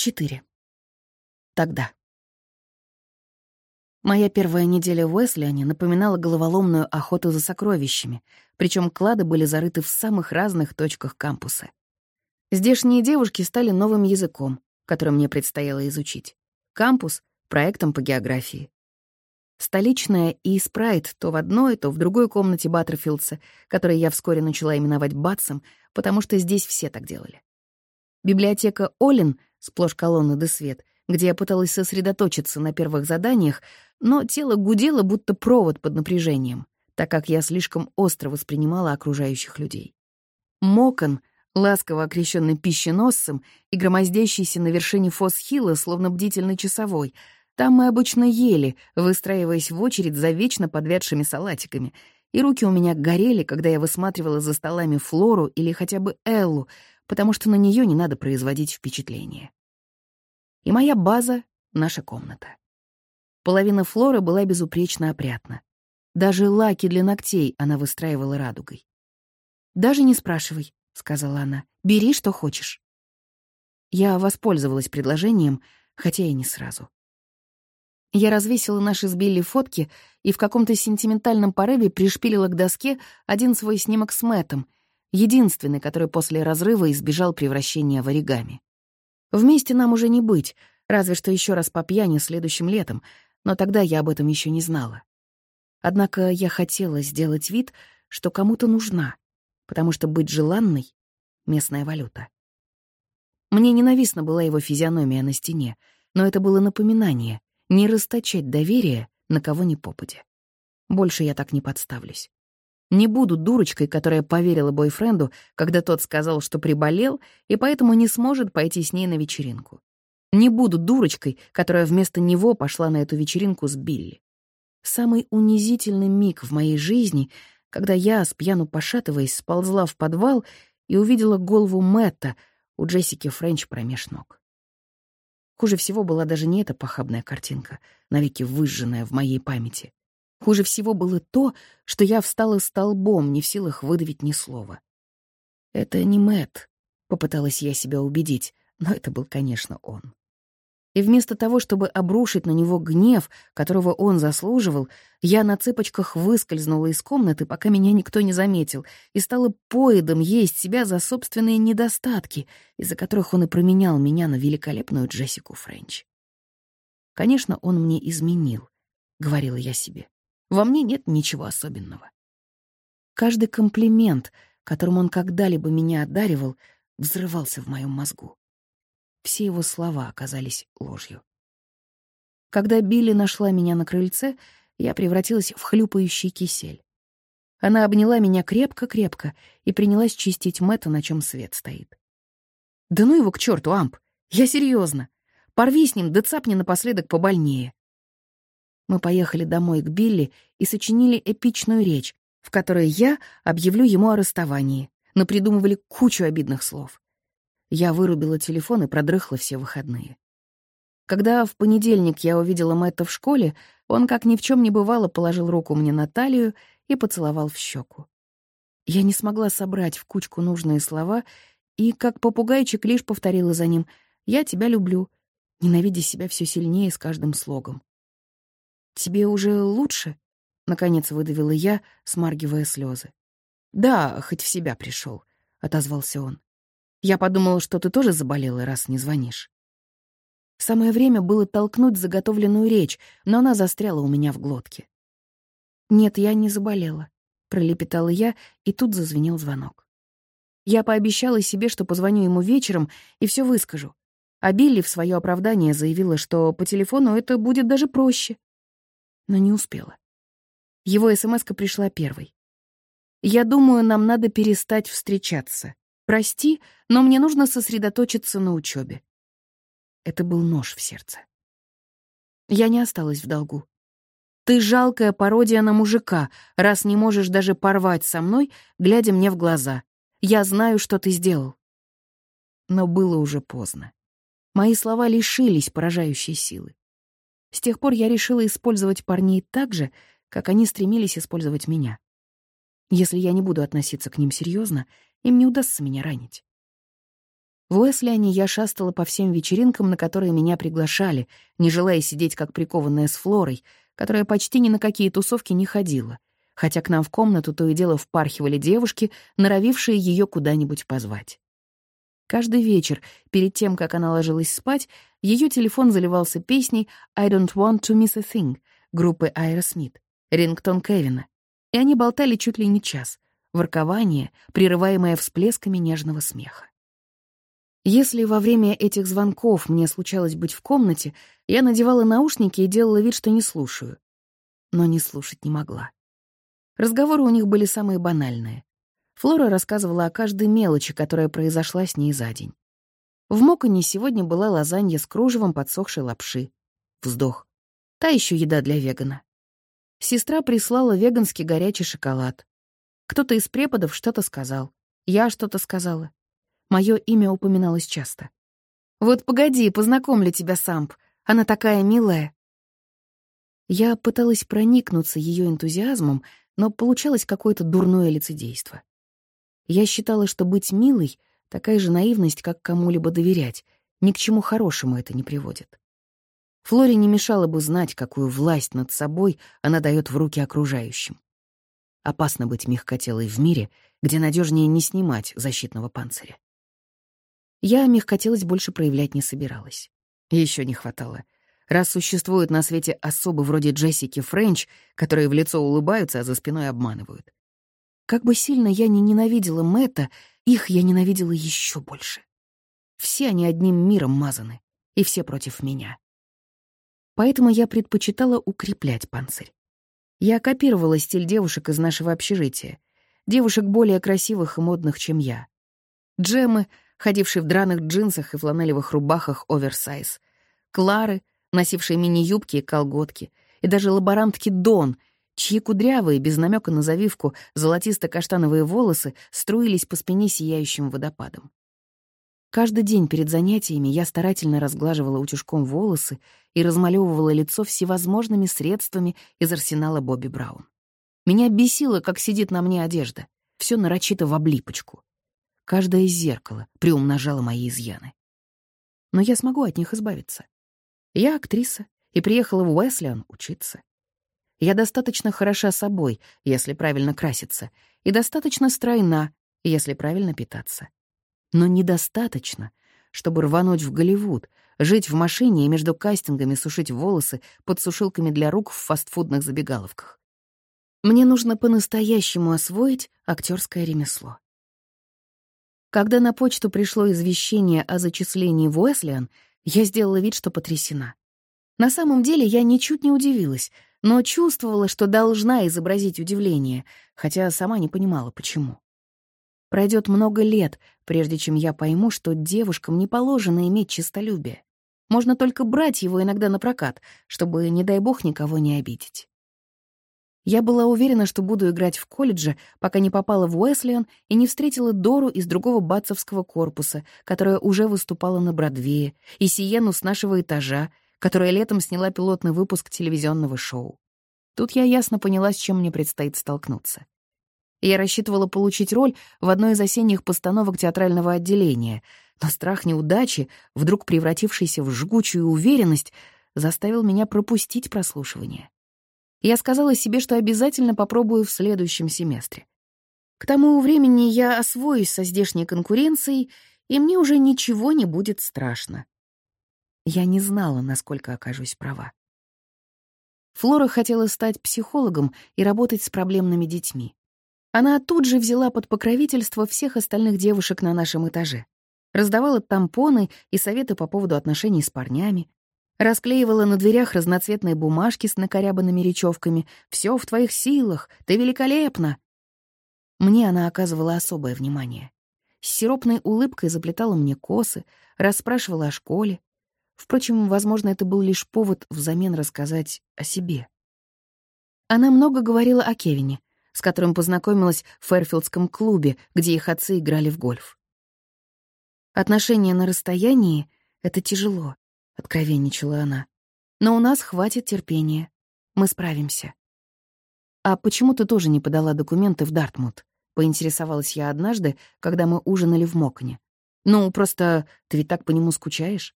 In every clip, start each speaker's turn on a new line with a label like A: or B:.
A: 4. Тогда. Моя первая неделя в Уэслиане напоминала головоломную охоту за сокровищами, причем клады были зарыты в самых разных точках кампуса. Здешние девушки стали новым языком, который мне предстояло изучить. Кампус — проектом по географии. Столичная и Спрайт то в одной, то в другой комнате Баттерфилдса, которую я вскоре начала именовать Батсом, потому что здесь все так делали. Библиотека Олин, сплошь колонны де свет, где я пыталась сосредоточиться на первых заданиях, но тело гудело, будто провод под напряжением, так как я слишком остро воспринимала окружающих людей. Мокон, ласково окрещенный пищеносцем и громоздящийся на вершине фосхила, словно бдительный часовой, там мы обычно ели, выстраиваясь в очередь за вечно подвядшими салатиками, и руки у меня горели, когда я высматривала за столами Флору или хотя бы Эллу, потому что на нее не надо производить впечатление. И моя база — наша комната. Половина флоры была безупречно опрятна. Даже лаки для ногтей она выстраивала радугой. «Даже не спрашивай», — сказала она. «Бери, что хочешь». Я воспользовалась предложением, хотя и не сразу. Я развесила наши с Билли фотки и в каком-то сентиментальном порыве пришпилила к доске один свой снимок с Мэттом — единственный, который после разрыва избежал превращения в оригами. Вместе нам уже не быть, разве что еще раз по пьяни следующим летом, но тогда я об этом еще не знала. Однако я хотела сделать вид, что кому-то нужна, потому что быть желанной — местная валюта. Мне ненавистна была его физиономия на стене, но это было напоминание — не расточать доверие на кого ни попадя. Больше я так не подставлюсь. Не буду дурочкой, которая поверила бойфренду, когда тот сказал, что приболел, и поэтому не сможет пойти с ней на вечеринку. Не буду дурочкой, которая вместо него пошла на эту вечеринку с Билли. Самый унизительный миг в моей жизни, когда я, с пьяну пошатываясь, сползла в подвал и увидела голову Мэтта у Джессики Френч промеж ног. Хуже всего была даже не эта похабная картинка, навеки выжженная в моей памяти. Хуже всего было то, что я встала столбом, не в силах выдавить ни слова. «Это не Мэт, попыталась я себя убедить, но это был, конечно, он. И вместо того, чтобы обрушить на него гнев, которого он заслуживал, я на цыпочках выскользнула из комнаты, пока меня никто не заметил, и стала поедом есть себя за собственные недостатки, из-за которых он и променял меня на великолепную Джессику Френч. Конечно, он мне изменил, — говорила я себе. Во мне нет ничего особенного. Каждый комплимент, которым он когда-либо меня одаривал, взрывался в моем мозгу. Все его слова оказались ложью. Когда Билли нашла меня на крыльце, я превратилась в хлюпающий кисель. Она обняла меня крепко-крепко и принялась чистить Мэтта, на чем свет стоит. «Да ну его к черту, Амп! Я серьезно. Порви с ним, да цапни напоследок побольнее. Мы поехали домой к Билли и сочинили эпичную речь, в которой я объявлю ему о расставании, но придумывали кучу обидных слов. Я вырубила телефон и продрыхла все выходные. Когда в понедельник я увидела Мэтта в школе, он, как ни в чем не бывало, положил руку мне на талию и поцеловал в щеку. Я не смогла собрать в кучку нужные слова и, как попугайчик, лишь повторила за ним «Я тебя люблю», ненавидя себя все сильнее с каждым слогом. «Тебе уже лучше?» — наконец выдавила я, смаргивая слезы. «Да, хоть в себя пришел, отозвался он. «Я подумала, что ты тоже заболела, раз не звонишь». Самое время было толкнуть заготовленную речь, но она застряла у меня в глотке. «Нет, я не заболела», — пролепетала я, и тут зазвенел звонок. Я пообещала себе, что позвоню ему вечером и все выскажу. А Билли в свое оправдание заявила, что по телефону это будет даже проще но не успела. Его смс пришла первой. «Я думаю, нам надо перестать встречаться. Прости, но мне нужно сосредоточиться на учебе. Это был нож в сердце. Я не осталась в долгу. Ты жалкая пародия на мужика, раз не можешь даже порвать со мной, глядя мне в глаза. Я знаю, что ты сделал. Но было уже поздно. Мои слова лишились поражающей силы. С тех пор я решила использовать парней так же, как они стремились использовать меня. Если я не буду относиться к ним серьезно, им не удастся меня ранить. В Уэслиане я шастала по всем вечеринкам, на которые меня приглашали, не желая сидеть как прикованная с Флорой, которая почти ни на какие тусовки не ходила, хотя к нам в комнату то и дело впархивали девушки, норовившие ее куда-нибудь позвать. Каждый вечер, перед тем, как она ложилась спать, ее телефон заливался песней «I don't want to miss a thing» группы Aerosmith, рингтон Кевина, и они болтали чуть ли не час, воркование, прерываемое всплесками нежного смеха. Если во время этих звонков мне случалось быть в комнате, я надевала наушники и делала вид, что не слушаю. Но не слушать не могла. Разговоры у них были самые банальные. Флора рассказывала о каждой мелочи, которая произошла с ней за день. В Моконе сегодня была лазанья с кружевом подсохшей лапши. Вздох. Та еще еда для вегана. Сестра прислала веганский горячий шоколад. Кто-то из преподов что-то сказал. Я что-то сказала. Мое имя упоминалось часто. «Вот погоди, познакомлю тебя с Амп. Она такая милая». Я пыталась проникнуться ее энтузиазмом, но получалось какое-то дурное лицедейство. Я считала, что быть милой — такая же наивность, как кому-либо доверять. Ни к чему хорошему это не приводит. Флоре не мешало бы знать, какую власть над собой она дает в руки окружающим. Опасно быть мягкотелой в мире, где надежнее не снимать защитного панциря. Я мягкотелость больше проявлять не собиралась. Еще не хватало. Раз существуют на свете особы вроде Джессики Френч, которые в лицо улыбаются, а за спиной обманывают. Как бы сильно я не ненавидела Мэтта, их я ненавидела еще больше. Все они одним миром мазаны, и все против меня. Поэтому я предпочитала укреплять панцирь. Я копировала стиль девушек из нашего общежития. Девушек более красивых и модных, чем я. Джемы, ходившей в драных джинсах и фланелевых рубахах оверсайз, Клары, носившей мини-юбки и колготки, и даже лаборантки Дон, чьи кудрявые, без намека на завивку, золотисто-каштановые волосы струились по спине сияющим водопадом. Каждый день перед занятиями я старательно разглаживала утюжком волосы и размалевывала лицо всевозможными средствами из арсенала Бобби Браун. Меня бесило, как сидит на мне одежда. Все нарочито в облипочку. Каждое зеркало приумножало мои изъяны. Но я смогу от них избавиться. Я актриса и приехала в Уэслиан учиться. Я достаточно хороша собой, если правильно краситься, и достаточно стройна, если правильно питаться. Но недостаточно, чтобы рвануть в Голливуд, жить в машине и между кастингами сушить волосы под сушилками для рук в фастфудных забегаловках. Мне нужно по-настоящему освоить актерское ремесло. Когда на почту пришло извещение о зачислении в Уэслиан, я сделала вид, что потрясена. На самом деле я ничуть не удивилась, но чувствовала, что должна изобразить удивление, хотя сама не понимала, почему. Пройдет много лет, прежде чем я пойму, что девушкам не положено иметь честолюбие. Можно только брать его иногда на прокат, чтобы, не дай бог, никого не обидеть. Я была уверена, что буду играть в колледже, пока не попала в Уэслиан и не встретила Дору из другого батцевского корпуса, которая уже выступала на Бродвее, и Сиену с нашего этажа, которая летом сняла пилотный выпуск телевизионного шоу. Тут я ясно поняла, с чем мне предстоит столкнуться. Я рассчитывала получить роль в одной из осенних постановок театрального отделения, но страх неудачи, вдруг превратившийся в жгучую уверенность, заставил меня пропустить прослушивание. Я сказала себе, что обязательно попробую в следующем семестре. К тому времени я освоюсь со здешней конкуренцией, и мне уже ничего не будет страшно. Я не знала, насколько окажусь права. Флора хотела стать психологом и работать с проблемными детьми. Она тут же взяла под покровительство всех остальных девушек на нашем этаже. Раздавала тампоны и советы по поводу отношений с парнями, Расклеивала на дверях разноцветные бумажки с накорябанными речевками. «Все в твоих силах! Ты великолепна!» Мне она оказывала особое внимание. С сиропной улыбкой заплетала мне косы, расспрашивала о школе. Впрочем, возможно, это был лишь повод взамен рассказать о себе. Она много говорила о Кевине, с которым познакомилась в Фэрфилдском клубе, где их отцы играли в гольф. Отношения на расстоянии — это тяжело откровенничала она. «Но у нас хватит терпения. Мы справимся». «А почему ты тоже не подала документы в Дартмут?» — поинтересовалась я однажды, когда мы ужинали в Мокне. Ну, просто ты ведь так по нему скучаешь.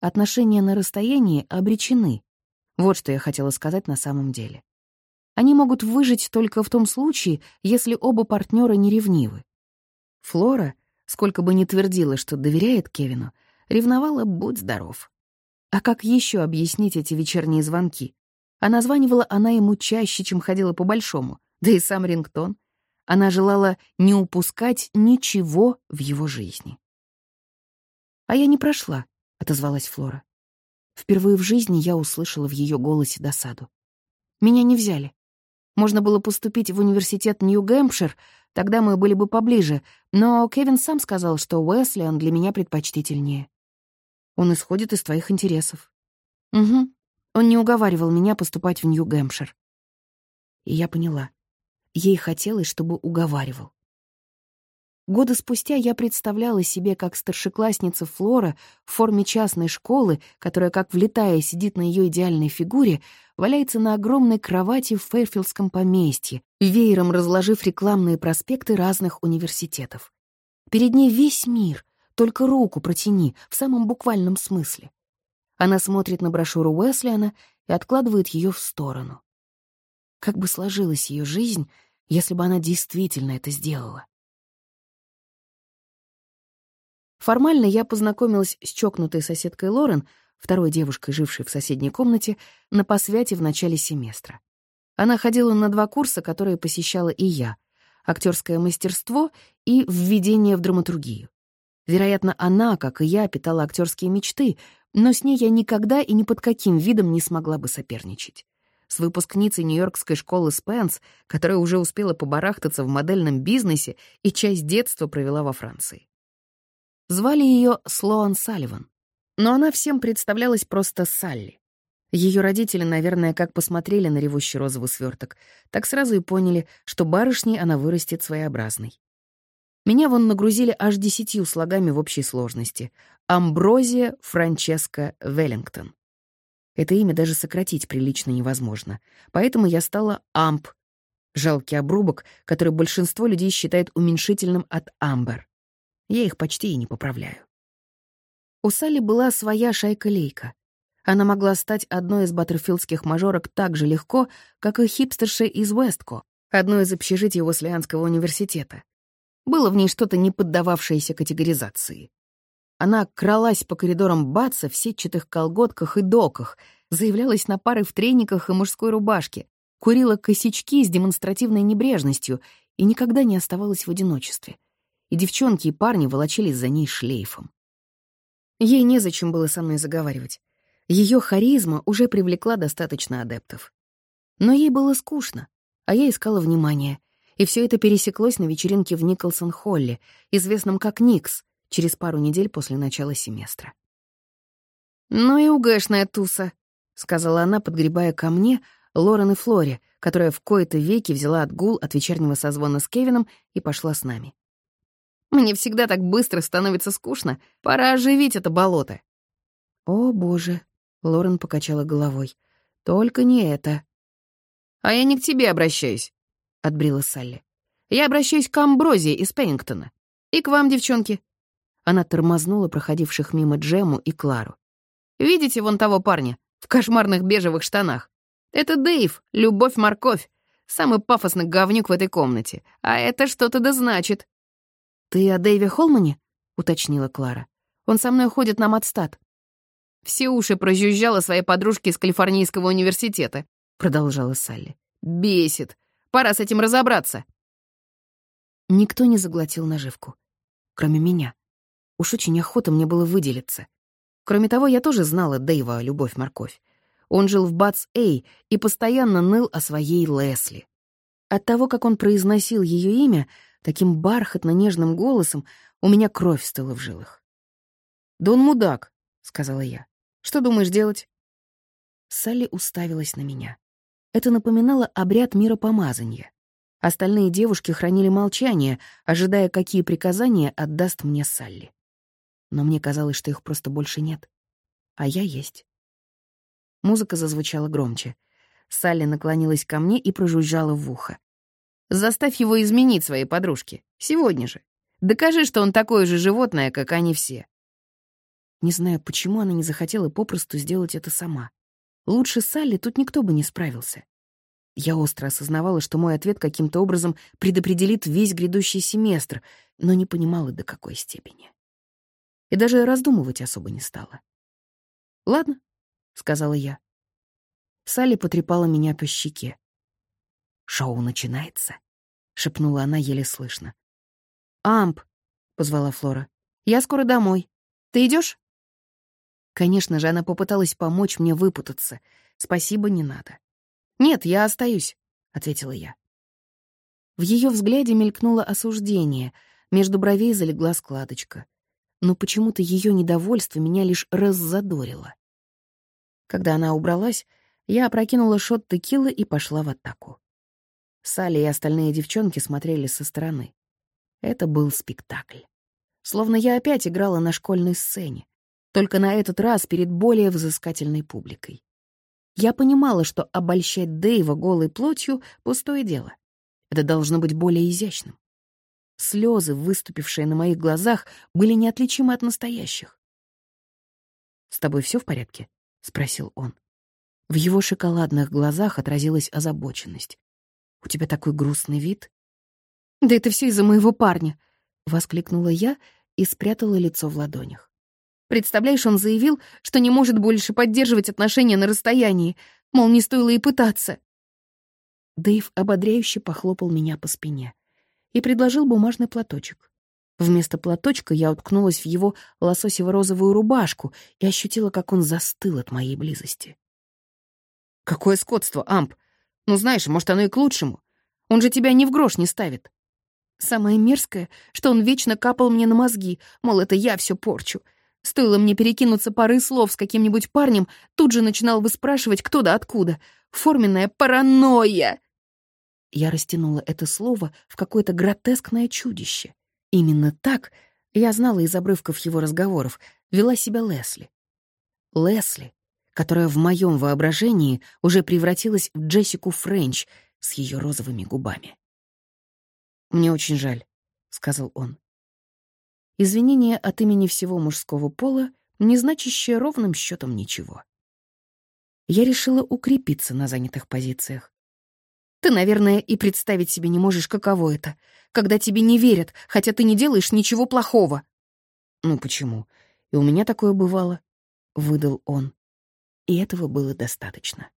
A: Отношения на расстоянии обречены. Вот что я хотела сказать на самом деле. Они могут выжить только в том случае, если оба партнера не ревнивы. Флора, сколько бы ни твердила, что доверяет Кевину, ревновала «будь здоров». А как еще объяснить эти вечерние звонки? А названивала она ему чаще, чем ходила по-большому, да и сам рингтон. Она желала не упускать ничего в его жизни. «А я не прошла», — отозвалась Флора. Впервые в жизни я услышала в ее голосе досаду. Меня не взяли. Можно было поступить в университет Нью-Гэмпшир, тогда мы были бы поближе, но Кевин сам сказал, что Уэслиан для меня предпочтительнее. Он исходит из твоих интересов. Угу. Он не уговаривал меня поступать в Нью-Гэмпшир. И я поняла. Ей хотелось, чтобы уговаривал. Годы спустя я представляла себе, как старшеклассница Флора в форме частной школы, которая, как влетая, сидит на ее идеальной фигуре, валяется на огромной кровати в Фэрфилдском поместье, веером разложив рекламные проспекты разных университетов. Перед ней весь мир, только руку протяни, в самом буквальном смысле. Она смотрит на брошюру Уэслиана и откладывает ее в сторону. Как бы сложилась ее жизнь, если бы она действительно это сделала? Формально я познакомилась с чокнутой соседкой Лорен, второй девушкой, жившей в соседней комнате, на посвяти в начале семестра. Она ходила на два курса, которые посещала и я — актерское мастерство и введение в драматургию. Вероятно, она, как и я, питала актерские мечты, но с ней я никогда и ни под каким видом не смогла бы соперничать. С выпускницей Нью-Йоркской школы Спенс, которая уже успела побарахтаться в модельном бизнесе и часть детства провела во Франции. Звали ее Слоан Салливан, но она всем представлялась просто Салли. Ее родители, наверное, как посмотрели на ревущий розовый сверток, так сразу и поняли, что барышней она вырастет своеобразной. Меня вон нагрузили аж десятью слогами в общей сложности. Амброзия Франческа Веллингтон. Это имя даже сократить прилично невозможно. Поэтому я стала Амп. Жалкий обрубок, который большинство людей считает уменьшительным от Амбер. Я их почти и не поправляю. У Салли была своя шайка-лейка. Она могла стать одной из баттерфилдских мажорок так же легко, как и хипстерша из Уэстко, одной из общежитий Уэслианского университета. Было в ней что-то не поддававшееся категоризации. Она кралась по коридорам Батса в сетчатых колготках и доках, заявлялась на пары в трениках и мужской рубашке, курила косячки с демонстративной небрежностью и никогда не оставалась в одиночестве — и девчонки и парни волочились за ней шлейфом. Ей незачем было со мной заговаривать. Ее харизма уже привлекла достаточно адептов. Но ей было скучно, а я искала внимания, и все это пересеклось на вечеринке в Николсон-Холле, известном как Никс, через пару недель после начала семестра. «Ну и угэшная туса», — сказала она, подгребая ко мне Лорен и Флоре, которая в кои-то веки взяла отгул от вечернего созвона с Кевином и пошла с нами. Мне всегда так быстро становится скучно. Пора оживить это болото». «О, боже», — Лорен покачала головой. «Только не это». «А я не к тебе обращаюсь», — отбрила Салли. «Я обращаюсь к Амброзии из Пеннингтона. И к вам, девчонки». Она тормознула проходивших мимо Джему и Клару. «Видите вон того парня в кошмарных бежевых штанах? Это Дэйв, любовь-морковь, самый пафосный говнюк в этой комнате. А это что-то да значит». «Ты о Дэйве Холмане?» — уточнила Клара. «Он со мной ходит на матстат». «Все уши прожужжала своей подружке из Калифорнийского университета», — продолжала Салли. «Бесит. Пора с этим разобраться». Никто не заглотил наживку. Кроме меня. Уж очень охота мне было выделиться. Кроме того, я тоже знала Дэйва «Любовь-морковь». Он жил в Бац-Эй и постоянно ныл о своей Лесли. От того, как он произносил ее имя, таким бархатно-нежным голосом, у меня кровь стыла в жилах. «Да он мудак», — сказала я. «Что думаешь делать?» Салли уставилась на меня. Это напоминало обряд миропомазания. Остальные девушки хранили молчание, ожидая, какие приказания отдаст мне Салли. Но мне казалось, что их просто больше нет. А я есть. Музыка зазвучала громче. Салли наклонилась ко мне и прожужжала в ухо. Заставь его изменить своей подружке. Сегодня же. Докажи, что он такое же животное, как они все». Не знаю, почему она не захотела попросту сделать это сама. Лучше Салли тут никто бы не справился. Я остро осознавала, что мой ответ каким-то образом предопределит весь грядущий семестр, но не понимала, до какой степени. И даже раздумывать особо не стала. «Ладно», — сказала я. Салли потрепала меня по щеке. «Шоу начинается», — шепнула она еле слышно. «Амп», — позвала Флора, — «я скоро домой. Ты идешь? Конечно же, она попыталась помочь мне выпутаться. Спасибо, не надо. «Нет, я остаюсь», — ответила я. В ее взгляде мелькнуло осуждение, между бровей залегла складочка. Но почему-то ее недовольство меня лишь раззадорило. Когда она убралась, я опрокинула шот текилы и пошла в атаку. Салли и остальные девчонки смотрели со стороны. Это был спектакль. Словно я опять играла на школьной сцене, только на этот раз перед более взыскательной публикой. Я понимала, что обольщать Дэйва голой плотью — пустое дело. Это должно быть более изящным. Слезы, выступившие на моих глазах, были неотличимы от настоящих. «С тобой все в порядке?» — спросил он. В его шоколадных глазах отразилась озабоченность. «У тебя такой грустный вид?» «Да это все из-за моего парня!» — воскликнула я и спрятала лицо в ладонях. Представляешь, он заявил, что не может больше поддерживать отношения на расстоянии, мол, не стоило и пытаться. Дэйв ободряюще похлопал меня по спине и предложил бумажный платочек. Вместо платочка я уткнулась в его лососево-розовую рубашку и ощутила, как он застыл от моей близости. «Какое скотство, Амп! Ну, знаешь, может, оно и к лучшему. Он же тебя ни в грош не ставит». Самое мерзкое, что он вечно капал мне на мозги, мол, это я все порчу — Стоило мне перекинуться парой слов с каким-нибудь парнем, тут же начинал выспрашивать, кто да откуда. Форменная паранойя! Я растянула это слово в какое-то гротескное чудище. Именно так, я знала из обрывков его разговоров, вела себя Лесли. Лесли, которая в моем воображении уже превратилась в Джессику Френч с ее розовыми губами. «Мне очень жаль», — сказал он. Извинение от имени всего мужского пола, не значащее ровным счетом ничего. Я решила укрепиться на занятых позициях. Ты, наверное, и представить себе не можешь, каково это, когда тебе не верят, хотя ты не делаешь ничего плохого. Ну почему? И у меня такое бывало, — выдал он. И этого было достаточно.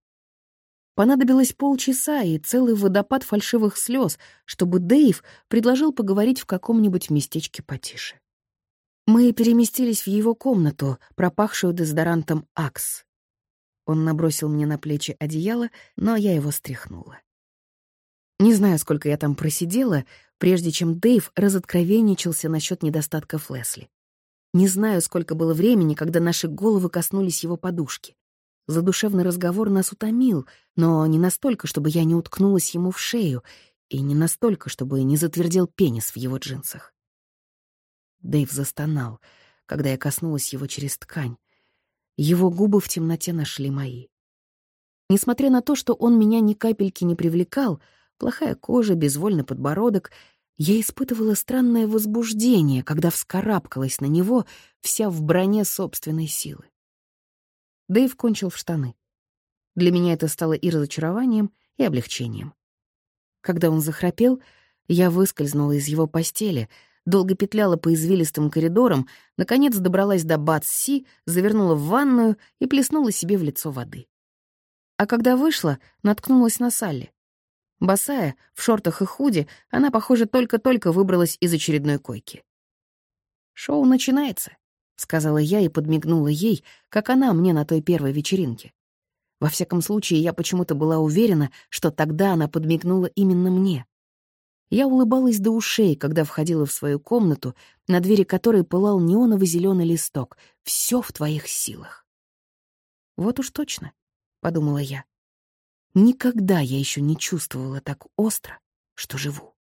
A: Понадобилось полчаса и целый водопад фальшивых слез, чтобы Дэйв предложил поговорить в каком-нибудь местечке потише. Мы переместились в его комнату, пропахшую дезодорантом «Акс». Он набросил мне на плечи одеяло, но я его стряхнула. Не знаю, сколько я там просидела, прежде чем Дэйв разоткровенничался насчет недостатков Лесли. Не знаю, сколько было времени, когда наши головы коснулись его подушки. Задушевный разговор нас утомил, но не настолько, чтобы я не уткнулась ему в шею, и не настолько, чтобы не затвердел пенис в его джинсах. Дэйв застонал, когда я коснулась его через ткань. Его губы в темноте нашли мои. Несмотря на то, что он меня ни капельки не привлекал, плохая кожа, безвольный подбородок, я испытывала странное возбуждение, когда вскарабкалась на него, вся в броне собственной силы. Дэйв кончил в штаны. Для меня это стало и разочарованием, и облегчением. Когда он захрапел, я выскользнула из его постели — долго петляла по извилистым коридорам, наконец добралась до Бац-Си, завернула в ванную и плеснула себе в лицо воды. А когда вышла, наткнулась на Салли. Босая, в шортах и худи, она, похоже, только-только выбралась из очередной койки. «Шоу начинается», — сказала я и подмигнула ей, как она мне на той первой вечеринке. Во всяком случае, я почему-то была уверена, что тогда она подмигнула именно мне. Я улыбалась до ушей, когда входила в свою комнату, на двери которой пылал неоновый зеленый листок. Все в твоих силах. Вот уж точно, подумала я. Никогда я еще не чувствовала так остро, что живу.